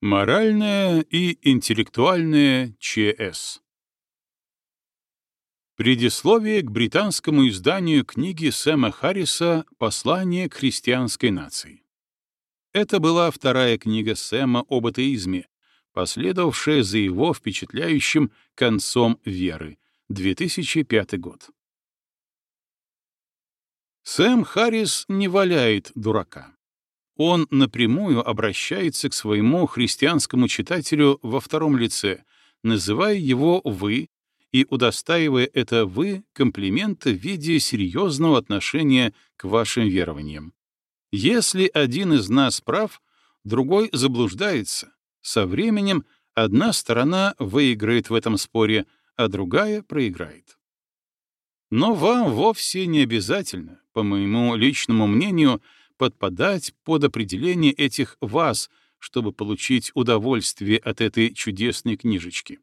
Моральное и интеллектуальное ЧС Предисловие к британскому изданию книги Сэма Харриса «Послание к христианской нации». Это была вторая книга Сэма об атеизме, последовавшая за его впечатляющим концом веры, 2005 год. Сэм Харрис не валяет дурака он напрямую обращается к своему христианскому читателю во втором лице, называя его «вы» и удостаивая это «вы» комплимента в виде серьезного отношения к вашим верованиям. Если один из нас прав, другой заблуждается. Со временем одна сторона выиграет в этом споре, а другая проиграет. Но вам вовсе не обязательно, по моему личному мнению, подпадать под определение этих «вас», чтобы получить удовольствие от этой чудесной книжечки.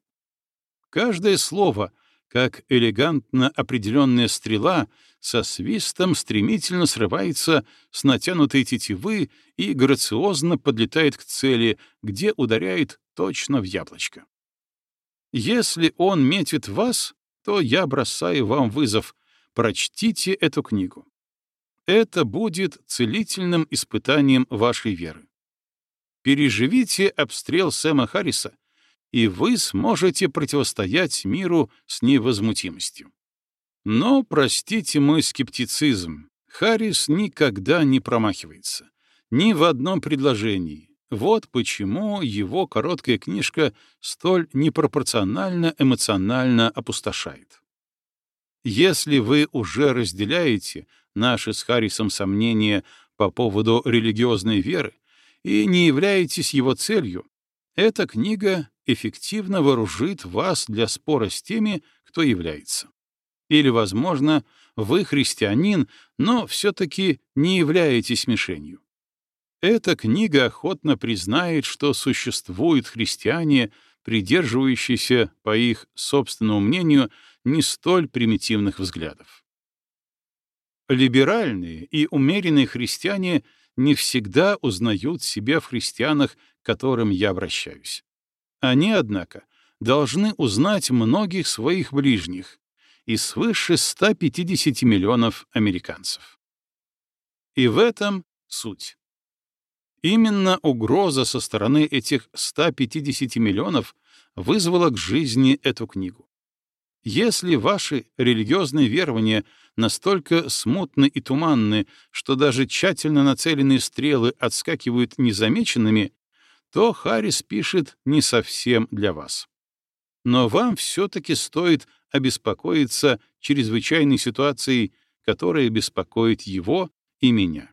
Каждое слово, как элегантно определенная стрела, со свистом стремительно срывается с натянутой тетивы и грациозно подлетает к цели, где ударяет точно в яблочко. Если он метит вас, то я бросаю вам вызов. Прочтите эту книгу это будет целительным испытанием вашей веры. Переживите обстрел Сэма Харриса, и вы сможете противостоять миру с невозмутимостью. Но простите мой скептицизм, Харрис никогда не промахивается. Ни в одном предложении. Вот почему его короткая книжка столь непропорционально эмоционально опустошает. Если вы уже разделяете наши с Харрисом сомнения по поводу религиозной веры и не являетесь его целью, эта книга эффективно вооружит вас для спора с теми, кто является. Или, возможно, вы христианин, но все-таки не являетесь мишенью. Эта книга охотно признает, что существуют христиане, придерживающиеся, по их собственному мнению, не столь примитивных взглядов. Либеральные и умеренные христиане не всегда узнают себя в христианах, к которым я обращаюсь. Они, однако, должны узнать многих своих ближних и свыше 150 миллионов американцев. И в этом суть. Именно угроза со стороны этих 150 миллионов вызвала к жизни эту книгу. Если ваши религиозные верования настолько смутны и туманны, что даже тщательно нацеленные стрелы отскакивают незамеченными, то Харрис пишет не совсем для вас. Но вам все-таки стоит обеспокоиться чрезвычайной ситуацией, которая беспокоит его и меня.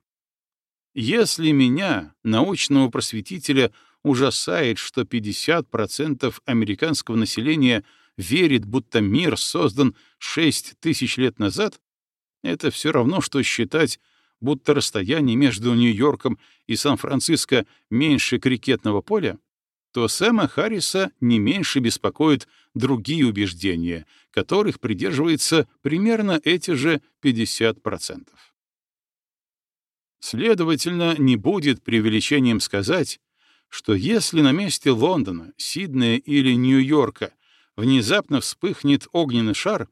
Если меня, научного просветителя, ужасает, что 50% американского населения — верит, будто мир создан шесть тысяч лет назад, это все равно, что считать, будто расстояние между Нью-Йорком и Сан-Франциско меньше крикетного поля, то Сэма Харриса не меньше беспокоят другие убеждения, которых придерживается примерно эти же 50%. Следовательно, не будет преувеличением сказать, что если на месте Лондона, Сиднея или Нью-Йорка внезапно вспыхнет огненный шар,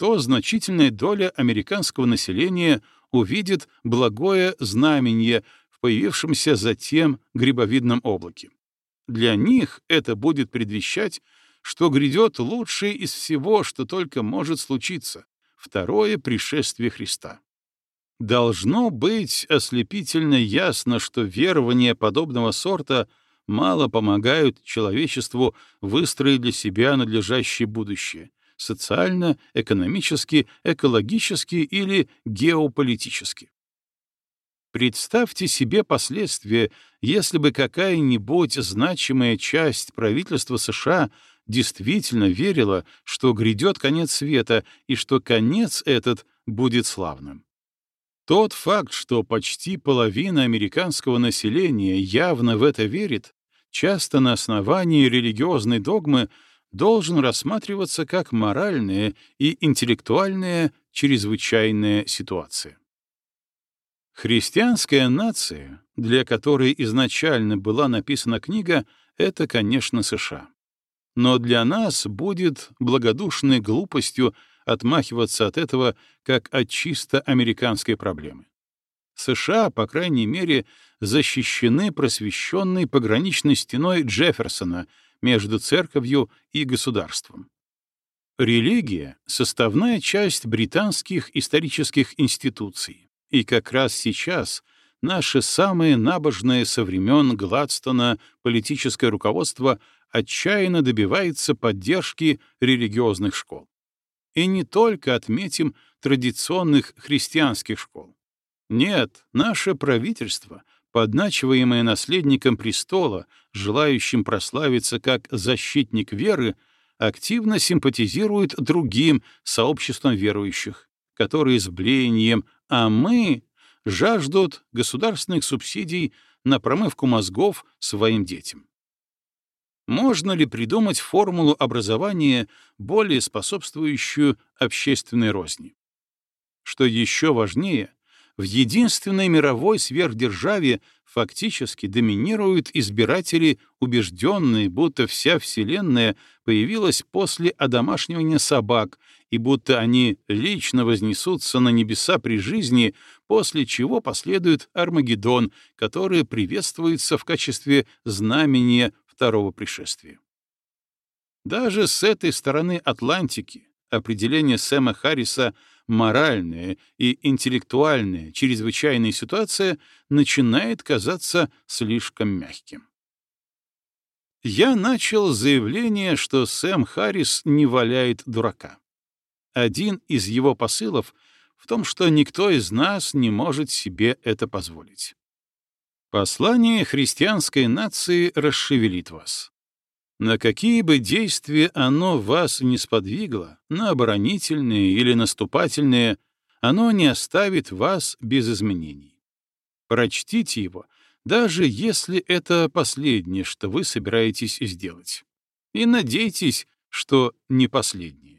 то значительная доля американского населения увидит благое знамение в появившемся затем грибовидном облаке. Для них это будет предвещать, что грядет лучшее из всего, что только может случиться — второе пришествие Христа. Должно быть ослепительно ясно, что верование подобного сорта — мало помогают человечеству выстроить для себя надлежащее будущее — социально, экономически, экологически или геополитически. Представьте себе последствия, если бы какая-нибудь значимая часть правительства США действительно верила, что грядет конец света и что конец этот будет славным. Тот факт, что почти половина американского населения явно в это верит, часто на основании религиозной догмы должен рассматриваться как моральная и интеллектуальная чрезвычайная ситуация. Христианская нация для которой изначально была написана книга, это, конечно, США. Но для нас будет благодушной глупостью отмахиваться от этого как от чисто американской проблемы. США, по крайней мере, защищены просвещенной пограничной стеной Джефферсона между церковью и государством. Религия — составная часть британских исторических институций, и как раз сейчас наше самое набожное со времен Гладстона политическое руководство отчаянно добивается поддержки религиозных школ. И не только отметим традиционных христианских школ. Нет, наше правительство, подначиваемое наследником престола, желающим прославиться как защитник веры, активно симпатизирует другим сообществам верующих, которые с блеянием «а мы» жаждут государственных субсидий на промывку мозгов своим детям. Можно ли придумать формулу образования, более способствующую общественной розни? Что еще важнее, в единственной мировой сверхдержаве фактически доминируют избиратели, убежденные, будто вся Вселенная появилась после одомашнивания собак и будто они лично вознесутся на небеса при жизни, после чего последует Армагеддон, который приветствуется в качестве знамения второго пришествия. Даже с этой стороны Атлантики определение Сэма Харриса моральная и интеллектуальная чрезвычайная ситуация начинает казаться слишком мягким. Я начал заявление, что Сэм Харрис не валяет дурака. Один из его посылов в том, что никто из нас не может себе это позволить. Послание христианской нации расшевелит вас. На какие бы действия оно вас не сподвигло, на оборонительные или наступательные, оно не оставит вас без изменений. Прочтите его, даже если это последнее, что вы собираетесь сделать. И надейтесь, что не последнее.